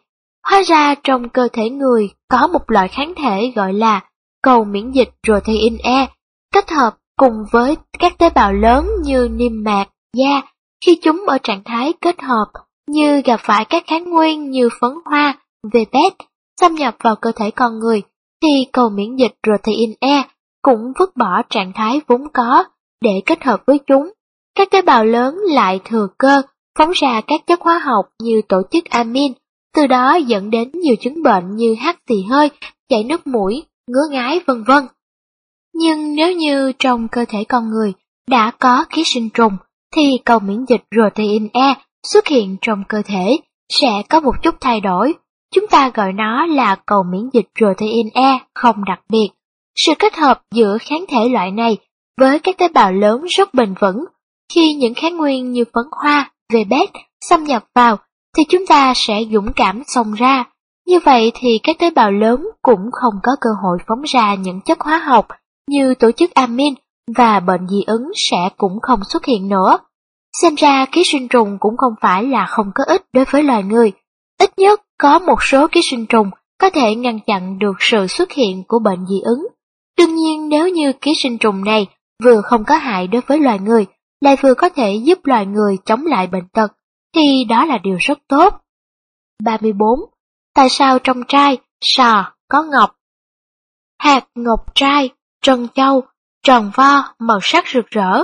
Hóa ra trong cơ thể người có một loại kháng thể gọi là cầu miễn dịch protein E, kết hợp cùng với các tế bào lớn như niêm mạc, da, khi chúng ở trạng thái kết hợp như gặp phải các kháng nguyên như phấn hoa, VPET, xâm nhập vào cơ thể con người, thì cầu miễn dịch protein E cũng vứt bỏ trạng thái vốn có để kết hợp với chúng. Các tế bào lớn lại thừa cơ phóng ra các chất hóa học như tổ chức amin, từ đó dẫn đến nhiều chứng bệnh như hắt xì hơi, chảy nước mũi, ngứa ngái vân vân. Nhưng nếu như trong cơ thể con người đã có ký sinh trùng, thì cầu miễn dịch protein E xuất hiện trong cơ thể sẽ có một chút thay đổi. Chúng ta gọi nó là cầu miễn dịch protein E không đặc biệt. Sự kết hợp giữa kháng thể loại này với các tế bào lớn rất bền vững. Khi những kháng nguyên như phấn hoa, VBET xâm nhập vào, thì chúng ta sẽ dũng cảm xông ra. Như vậy thì các tế bào lớn cũng không có cơ hội phóng ra những chất hóa học như tổ chức amin và bệnh dị ứng sẽ cũng không xuất hiện nữa. Xem ra ký sinh trùng cũng không phải là không có ích đối với loài người. Ít nhất có một số ký sinh trùng có thể ngăn chặn được sự xuất hiện của bệnh dị ứng. Đương nhiên nếu như ký sinh trùng này vừa không có hại đối với loài người, lại vừa có thể giúp loài người chống lại bệnh tật, thì đó là điều rất tốt. 34. Tại sao trong trai, sò, có ngọc? Hạt ngọc trai, trân châu, tròn vo, màu sắc rực rỡ.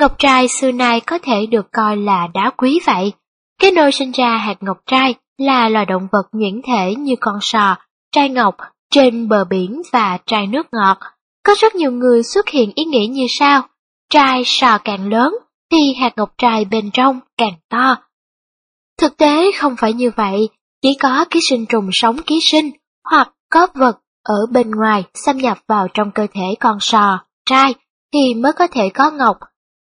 Ngọc trai xưa nay có thể được coi là đá quý vậy. Cái nơi sinh ra hạt ngọc trai là loài động vật nhuyễn thể như con sò, trai ngọc trên bờ biển và trai nước ngọt. Có rất nhiều người xuất hiện ý nghĩ như sau, trai sò càng lớn thì hạt ngọc trai bên trong càng to. Thực tế không phải như vậy, chỉ có ký sinh trùng sống ký sinh hoặc có vật ở bên ngoài xâm nhập vào trong cơ thể con sò, trai thì mới có thể có ngọc.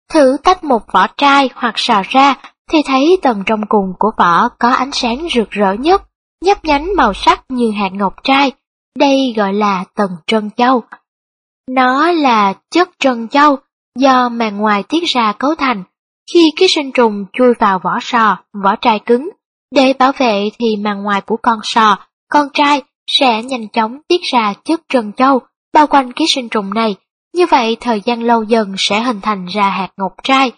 Thử tách một vỏ trai hoặc sò ra thì thấy tầng trong cùng của vỏ có ánh sáng rực rỡ nhất, nhấp nhánh màu sắc như hạt ngọc trai. Đây gọi là tầng trân châu. Nó là chất trân châu do màng ngoài tiết ra cấu thành. Khi ký sinh trùng chui vào vỏ sò, vỏ trai cứng, để bảo vệ thì màng ngoài của con sò, con trai sẽ nhanh chóng tiết ra chất trân châu, bao quanh ký sinh trùng này, như vậy thời gian lâu dần sẽ hình thành ra hạt ngọc trai.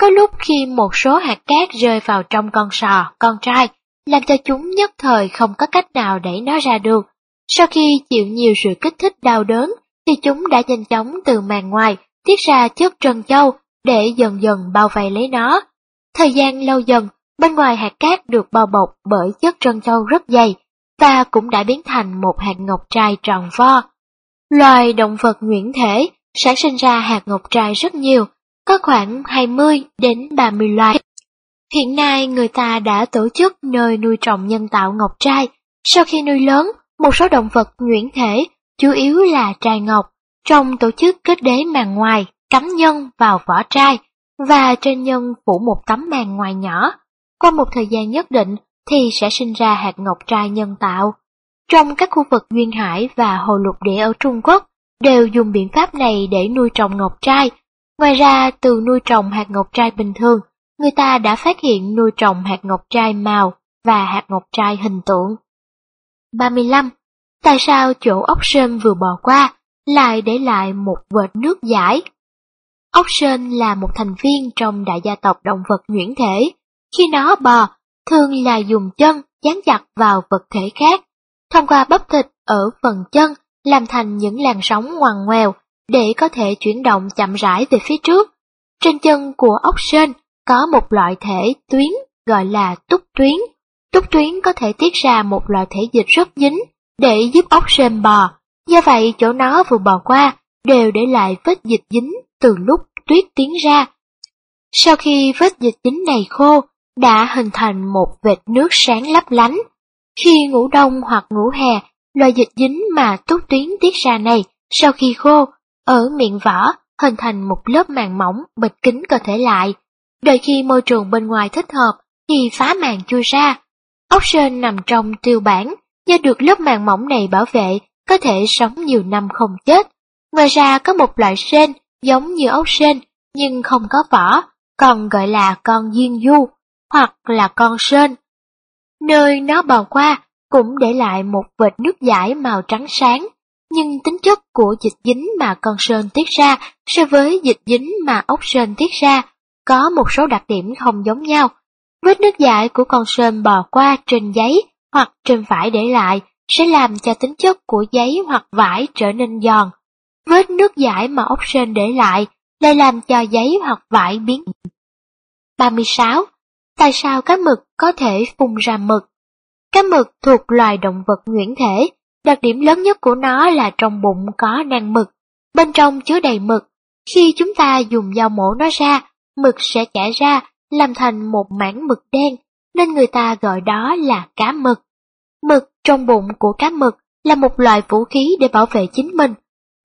Có lúc khi một số hạt cát rơi vào trong con sò, con trai, làm cho chúng nhất thời không có cách nào đẩy nó ra được. Sau khi chịu nhiều sự kích thích đau đớn, thì chúng đã nhanh chóng từ màng ngoài tiết ra chất trân châu để dần dần bao vây lấy nó. Thời gian lâu dần, bên ngoài hạt cát được bao bọc bởi chất trân châu rất dày và cũng đã biến thành một hạt ngọc trai tròn vo. Loài động vật nguyễn thể sản sinh ra hạt ngọc trai rất nhiều, có khoảng 20 đến 30 loài. Hiện nay người ta đã tổ chức nơi nuôi trồng nhân tạo ngọc trai. Sau khi nuôi lớn, một số động vật nhuyễn thể, chủ yếu là trai ngọc, trong tổ chức kết đế màng ngoài, cắm nhân vào vỏ trai, và trên nhân phủ một tấm màng ngoài nhỏ. Qua một thời gian nhất định thì sẽ sinh ra hạt ngọc trai nhân tạo. Trong các khu vực duyên hải và hồ lục địa ở Trung Quốc đều dùng biện pháp này để nuôi trồng ngọc trai. Ngoài ra, từ nuôi trồng hạt ngọc trai bình thường, người ta đã phát hiện nuôi trồng hạt ngọc trai màu và hạt ngọc trai hình tượng. 35. Tại sao chỗ ốc sên vừa bò qua lại để lại một vệt nước giải? Ốc sên là một thành viên trong đại gia tộc động vật nhuyễn thể. Khi nó bò, thường là dùng chân dán chặt vào vật thể khác, thông qua bắp thịt ở phần chân làm thành những làn sóng ngoằn ngoèo để có thể chuyển động chậm rãi về phía trước. Trên chân của ốc sên có một loại thể tuyến gọi là túc tuyến. Túc tuyến có thể tiết ra một loại thể dịch rất dính để giúp ốc sên bò, do vậy chỗ nó vừa bò qua đều để lại vết dịch dính từ lúc tuyết tiến ra. Sau khi vết dịch dính này khô, đã hình thành một vệt nước sáng lấp lánh. Khi ngủ đông hoặc ngủ hè, loại dịch dính mà tốt tuyến tiết ra này sau khi khô, ở miệng vỏ hình thành một lớp màng mỏng bịt kín cơ thể lại. Đợi khi môi trường bên ngoài thích hợp thì phá màng chui ra. Ốc sên nằm trong tiêu bản, do được lớp màng mỏng này bảo vệ, có thể sống nhiều năm không chết. Ngoài ra có một loại sên giống như ốc sên nhưng không có vỏ, còn gọi là con diên du hoặc là con sên. Nơi nó bò qua cũng để lại một vệt nước giải màu trắng sáng, nhưng tính chất của dịch dính mà con sơn tiết ra so với dịch dính mà ốc sơn tiết ra có một số đặc điểm không giống nhau. Vết nước giải của con sơn bò qua trên giấy hoặc trên vải để lại sẽ làm cho tính chất của giấy hoặc vải trở nên giòn. Vết nước dải mà ốc sên để lại lại làm cho giấy hoặc vải biến. 36. Tại sao cá mực có thể phun ra mực? Cá mực thuộc loài động vật nguyễn thể, đặc điểm lớn nhất của nó là trong bụng có nang mực, bên trong chứa đầy mực. Khi chúng ta dùng dao mổ nó ra, mực sẽ chảy ra, làm thành một mảng mực đen, nên người ta gọi đó là cá mực. Mực trong bụng của cá mực là một loại vũ khí để bảo vệ chính mình.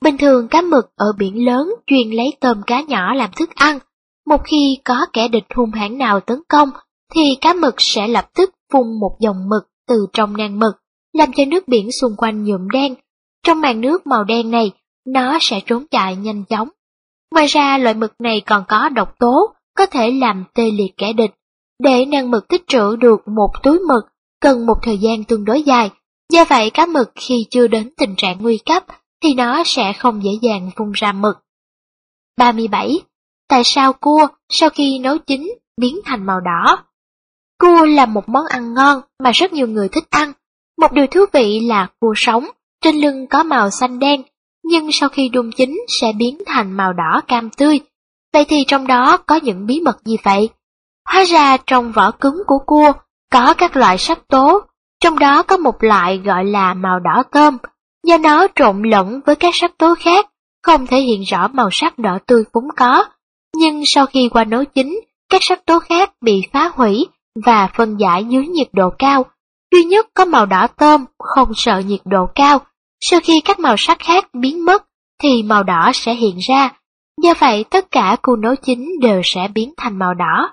Bình thường cá mực ở biển lớn chuyên lấy tôm cá nhỏ làm thức ăn. Một khi có kẻ địch hung hãn nào tấn công, thì cá mực sẽ lập tức phun một dòng mực từ trong nang mực, làm cho nước biển xung quanh nhuộm đen. Trong màn nước màu đen này, nó sẽ trốn chạy nhanh chóng. Ngoài ra loại mực này còn có độc tố, có thể làm tê liệt kẻ địch. Để nang mực tích trữ được một túi mực, cần một thời gian tương đối dài. Do vậy cá mực khi chưa đến tình trạng nguy cấp, thì nó sẽ không dễ dàng phun ra mực. 37. Tại sao cua sau khi nấu chín biến thành màu đỏ? Cua là một món ăn ngon mà rất nhiều người thích ăn. Một điều thú vị là cua sống, trên lưng có màu xanh đen, nhưng sau khi đun chín sẽ biến thành màu đỏ cam tươi. Vậy thì trong đó có những bí mật gì vậy? Hóa ra trong vỏ cứng của cua có các loại sắc tố, trong đó có một loại gọi là màu đỏ cơm, do nó trộn lẫn với các sắc tố khác, không thể hiện rõ màu sắc đỏ tươi vốn có. Nhưng sau khi qua nấu chín, các sắc tố khác bị phá hủy và phân giải dưới nhiệt độ cao. Duy nhất có màu đỏ tôm không sợ nhiệt độ cao. Sau khi các màu sắc khác biến mất thì màu đỏ sẽ hiện ra. Do vậy tất cả cua nấu chín đều sẽ biến thành màu đỏ.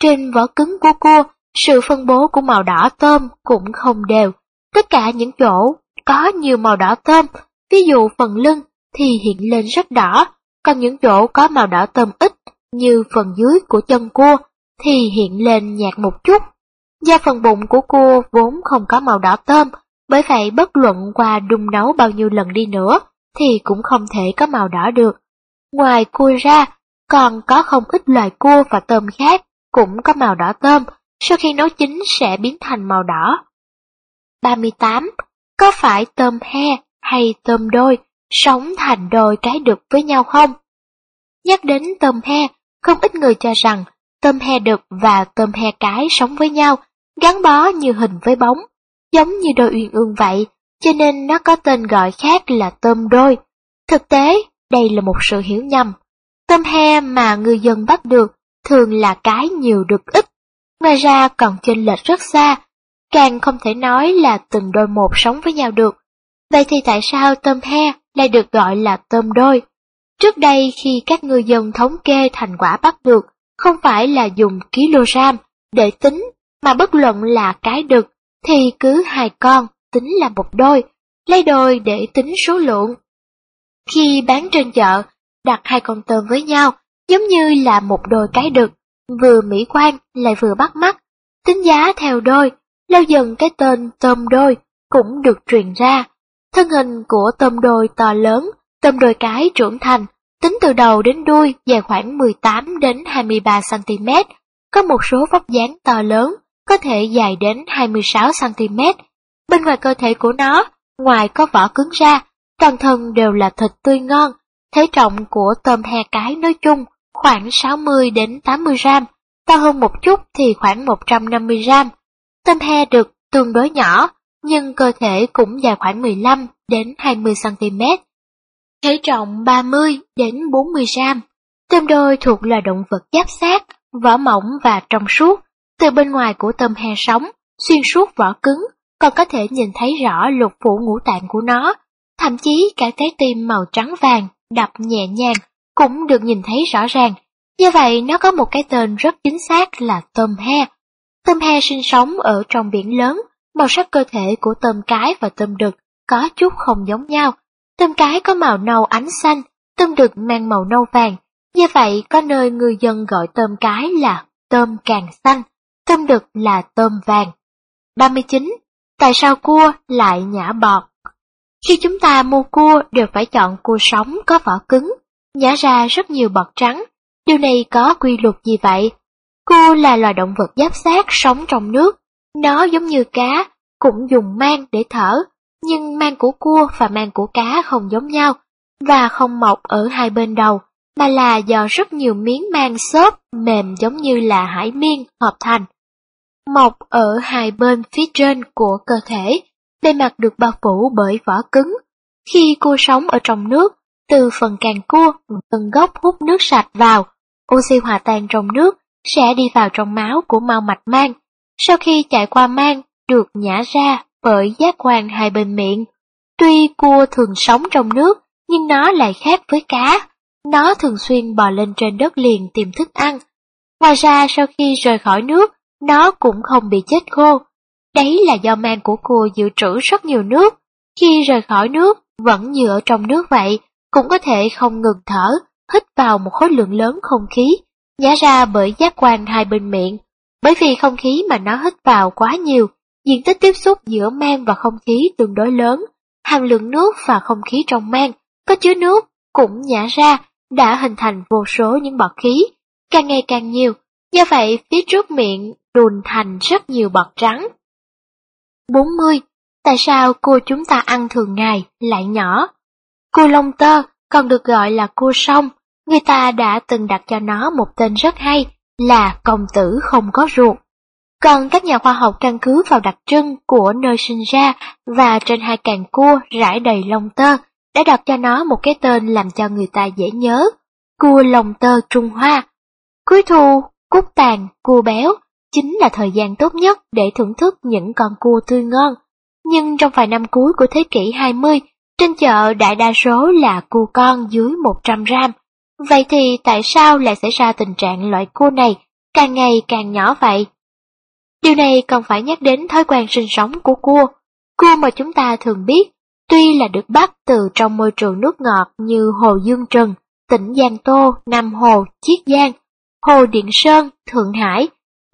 Trên vỏ cứng của cua, sự phân bố của màu đỏ tôm cũng không đều. Tất cả những chỗ có nhiều màu đỏ tôm, ví dụ phần lưng thì hiện lên rất đỏ, còn những chỗ có màu đỏ tôm ít như phần dưới của chân cua thì hiện lên nhạt một chút. Do phần bụng của cua vốn không có màu đỏ tôm, bởi vậy bất luận qua đun nấu bao nhiêu lần đi nữa, thì cũng không thể có màu đỏ được. Ngoài cua ra, còn có không ít loài cua và tôm khác cũng có màu đỏ tôm, sau khi nấu chín sẽ biến thành màu đỏ. 38. Có phải tôm he hay tôm đôi sống thành đôi cái đực với nhau không? Nhắc đến tôm he, không ít người cho rằng tôm he đực và tôm he cái sống với nhau, gắn bó như hình với bóng, giống như đôi uyên ương vậy, cho nên nó có tên gọi khác là tôm đôi. Thực tế, đây là một sự hiểu nhầm. Tôm he mà người dân bắt được thường là cái nhiều đực ít, ngoài ra còn chênh lệch rất xa, càng không thể nói là từng đôi một sống với nhau được. Vậy thì tại sao tôm he lại được gọi là tôm đôi? Trước đây khi các ngư dân thống kê thành quả bắt được, không phải là dùng kg để tính, mà bất luận là cái đực, thì cứ hai con tính là một đôi, lấy đôi để tính số lượng. Khi bán trên chợ, đặt hai con tôm với nhau, giống như là một đôi cái đực, vừa mỹ quan lại vừa bắt mắt, tính giá theo đôi, lâu dần cái tên tôm đôi cũng được truyền ra. Thân hình của tôm đôi to lớn, tôm đôi cái trưởng thành, tính từ đầu đến đuôi dài khoảng 18 đến 23 cm, có một số vóc dáng to lớn, có thể dài đến 26 cm. Bên ngoài cơ thể của nó, ngoài có vỏ cứng ra, toàn thân đều là thịt tươi ngon, thể trọng của tôm he cái nói chung khoảng 60 đến 80 gram, to hơn một chút thì khoảng 150 gram. Tôm he được tương đối nhỏ, nhưng cơ thể cũng dài khoảng 15 đến 20 cm. Thể trọng 30 đến 40 gram. Tôm đôi thuộc là động vật giáp xác vỏ mỏng và trong suốt. Từ bên ngoài của tôm he sống, xuyên suốt vỏ cứng, còn có thể nhìn thấy rõ lục phủ ngũ tạng của nó, thậm chí cả trái tim màu trắng vàng đập nhẹ nhàng cũng được nhìn thấy rõ ràng. Do vậy nó có một cái tên rất chính xác là tôm he. Tôm he sinh sống ở trong biển lớn, màu sắc cơ thể của tôm cái và tôm đực có chút không giống nhau. Tôm cái có màu nâu ánh xanh, tôm đực mang màu nâu vàng. Do vậy có nơi người dân gọi tôm cái là tôm càng xanh, tôm đực là tôm vàng. 39. Tại sao cua lại nhả bọt? Khi chúng ta mua cua đều phải chọn cua sống có vỏ cứng, nhả ra rất nhiều bọt trắng. Điều này có quy luật gì vậy? Cua là loài động vật giáp xác sống trong nước. Nó giống như cá, cũng dùng mang để thở, nhưng mang của cua và mang của cá không giống nhau, và không mọc ở hai bên đầu, mà là do rất nhiều miếng mang xốp mềm giống như là hải miên hợp thành. Mọc ở hai bên phía trên của cơ thể, bề mặt được bao phủ bởi vỏ cứng. Khi cua sống ở trong nước, từ phần càng cua phần gốc hút nước sạch vào, oxy hòa tan trong nước sẽ đi vào trong máu của mau mạch mang. Sau khi chạy qua mang, được nhả ra bởi giác quan hai bên miệng. Tuy cua thường sống trong nước, nhưng nó lại khác với cá. Nó thường xuyên bò lên trên đất liền tìm thức ăn. Ngoài ra sau khi rời khỏi nước, nó cũng không bị chết khô. Đấy là do mang của cua dự trữ rất nhiều nước. Khi rời khỏi nước, vẫn như ở trong nước vậy, cũng có thể không ngừng thở, hít vào một khối lượng lớn không khí, nhả ra bởi giác quan hai bên miệng. Bởi vì không khí mà nó hít vào quá nhiều, diện tích tiếp xúc giữa mang và không khí tương đối lớn, hàm lượng nước và không khí trong mang có chứa nước cũng nhả ra đã hình thành vô số những bọt khí, càng ngày càng nhiều, do vậy phía trước miệng đùn thành rất nhiều bọt trắng. 40. Tại sao cua chúng ta ăn thường ngày lại nhỏ? Cua lông tơ còn được gọi là cua sông, người ta đã từng đặt cho nó một tên rất hay là công tử không có ruột. Còn các nhà khoa học căn cứ vào đặc trưng của nơi sinh ra và trên hai càng cua rải đầy lông tơ, đã đặt cho nó một cái tên làm cho người ta dễ nhớ, cua lông tơ Trung Hoa. Cuối thu, cúc tàn, cua béo chính là thời gian tốt nhất để thưởng thức những con cua tươi ngon. Nhưng trong vài năm cuối của thế kỷ 20, trên chợ đại đa số là cua con dưới 100 gram. Vậy thì tại sao lại xảy ra tình trạng loại cua này càng ngày càng nhỏ vậy? Điều này còn phải nhắc đến thói quen sinh sống của cua. Cua mà chúng ta thường biết, tuy là được bắt từ trong môi trường nước ngọt như Hồ Dương Trần, tỉnh Giang Tô, Nam Hồ, Chiết Giang, Hồ Điện Sơn, Thượng Hải,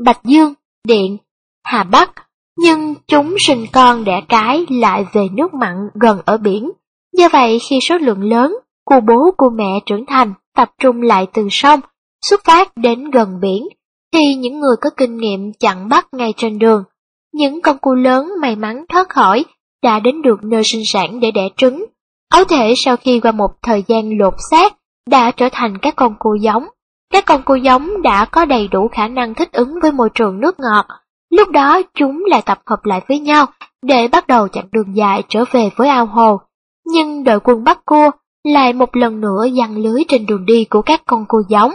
Bạch Dương, Điện, Hà Bắc, nhưng chúng sinh con đẻ cái lại về nước mặn gần ở biển, Do vậy khi số lượng lớn, cô bố cô mẹ trưởng thành tập trung lại từ sông, xuất phát đến gần biển, thì những người có kinh nghiệm chặn bắt ngay trên đường. Những con cua lớn may mắn thoát khỏi đã đến được nơi sinh sản để đẻ trứng. Ấu thể sau khi qua một thời gian lột xác đã trở thành các con cua giống. Các con cua giống đã có đầy đủ khả năng thích ứng với môi trường nước ngọt. Lúc đó chúng lại tập hợp lại với nhau để bắt đầu chặng đường dài trở về với ao hồ. Nhưng đội quân bắt cua lại một lần nữa giăng lưới trên đường đi của các con cua giống.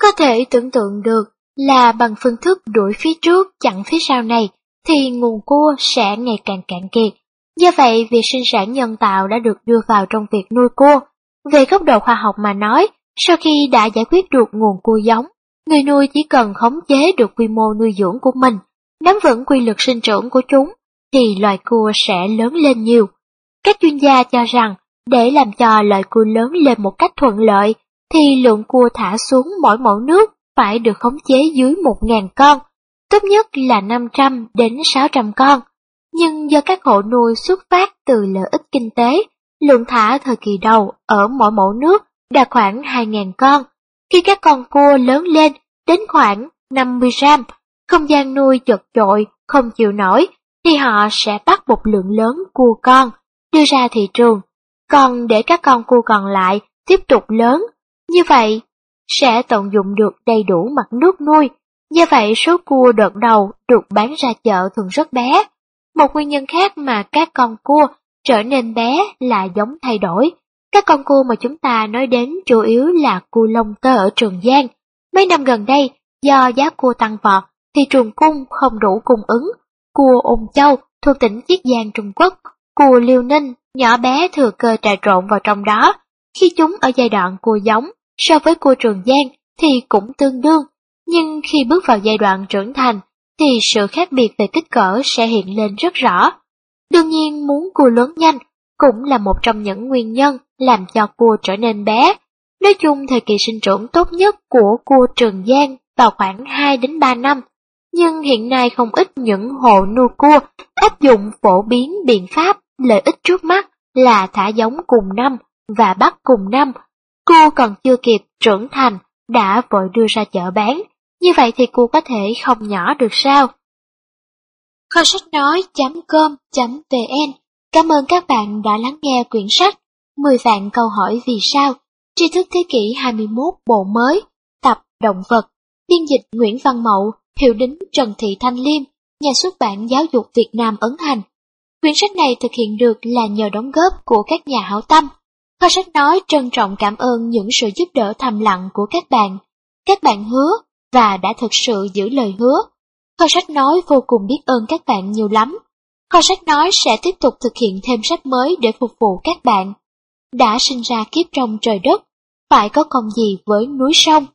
Có thể tưởng tượng được là bằng phương thức đuổi phía trước chặn phía sau này thì nguồn cua sẽ ngày càng cạn kiệt. Do vậy, việc sinh sản nhân tạo đã được đưa vào trong việc nuôi cua. Về góc độ khoa học mà nói, sau khi đã giải quyết được nguồn cua giống, người nuôi chỉ cần khống chế được quy mô nuôi dưỡng của mình, nắm vững quy luật sinh trưởng của chúng, thì loài cua sẽ lớn lên nhiều. Các chuyên gia cho rằng, để làm cho loài cua lớn lên một cách thuận lợi, thì lượng cua thả xuống mỗi mẫu nước phải được khống chế dưới 1.000 con, tốt nhất là 500 đến 600 con. Nhưng do các hộ nuôi xuất phát từ lợi ích kinh tế, lượng thả thời kỳ đầu ở mỗi mẫu nước đạt khoảng 2.000 con. Khi các con cua lớn lên đến khoảng 50 gram, không gian nuôi chật chội, không chịu nổi, thì họ sẽ bắt một lượng lớn cua con, đưa ra thị trường. Còn để các con cua còn lại tiếp tục lớn, như vậy sẽ tận dụng được đầy đủ mặt nước nuôi. Do vậy số cua đợt đầu được bán ra chợ thường rất bé. Một nguyên nhân khác mà các con cua trở nên bé là giống thay đổi. Các con cua mà chúng ta nói đến chủ yếu là cua lông tơ ở Trường Giang. Mấy năm gần đây, do giá cua tăng vọt, thị trường cung không đủ cung ứng. Cua ôn châu thuộc tỉnh Chiết Giang Trung Quốc, cua liêu ninh, nhỏ bé thừa cơ trà trộn vào trong đó. Khi chúng ở giai đoạn cua giống, so với cua Trường Giang thì cũng tương đương, nhưng khi bước vào giai đoạn trưởng thành thì sự khác biệt về kích cỡ sẽ hiện lên rất rõ. Đương nhiên muốn cua lớn nhanh cũng là một trong những nguyên nhân làm cho cua trở nên bé. Nói chung thời kỳ sinh trưởng tốt nhất của cua Trường Giang vào khoảng 2 đến 3 năm, nhưng hiện nay không ít những hộ nuôi cua áp dụng phổ biến biện pháp lợi ích trước mắt là thả giống cùng năm và bắt cùng năm cô còn chưa kịp trưởng thành đã vội đưa ra chợ bán, như vậy thì cô có thể không nhỏ được sao? Kho sách nói.com.vn Cảm ơn các bạn đã lắng nghe quyển sách 10 vạn câu hỏi vì sao tri thức thế kỷ 21 bộ mới tập động vật biên dịch Nguyễn Văn Mậu hiệu đính Trần Thị Thanh Liêm nhà xuất bản giáo dục Việt Nam ấn hành. Quyển sách này thực hiện được là nhờ đóng góp của các nhà hảo tâm kho sách nói trân trọng cảm ơn những sự giúp đỡ thầm lặng của các bạn các bạn hứa và đã thực sự giữ lời hứa kho sách nói vô cùng biết ơn các bạn nhiều lắm Kho sách nói sẽ tiếp tục thực hiện thêm sách mới để phục vụ các bạn. Đã sinh ra kiếp trong trời đất, phải có công gì với núi sông.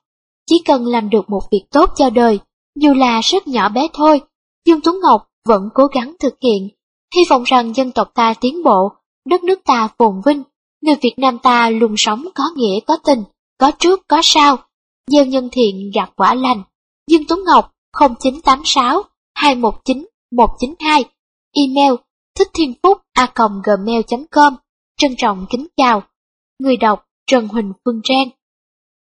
Chỉ cần làm được một việc tốt cho đời, dù là rất nhỏ bé thôi, Dương Tuấn Ngọc vẫn cố gắng thực hiện. Hy vọng rằng dân tộc ta tiến bộ, đất nước ta phồn vinh, người Việt Nam ta luôn sống có nghĩa có tình, có trước có sau, gieo nhân thiện gặt quả lành. Dương Tuấn Ngọc 0986 219 192 Email thích thiên phúc a gmail.com Trân trọng kính chào. Người đọc Trần Huỳnh Phương Trang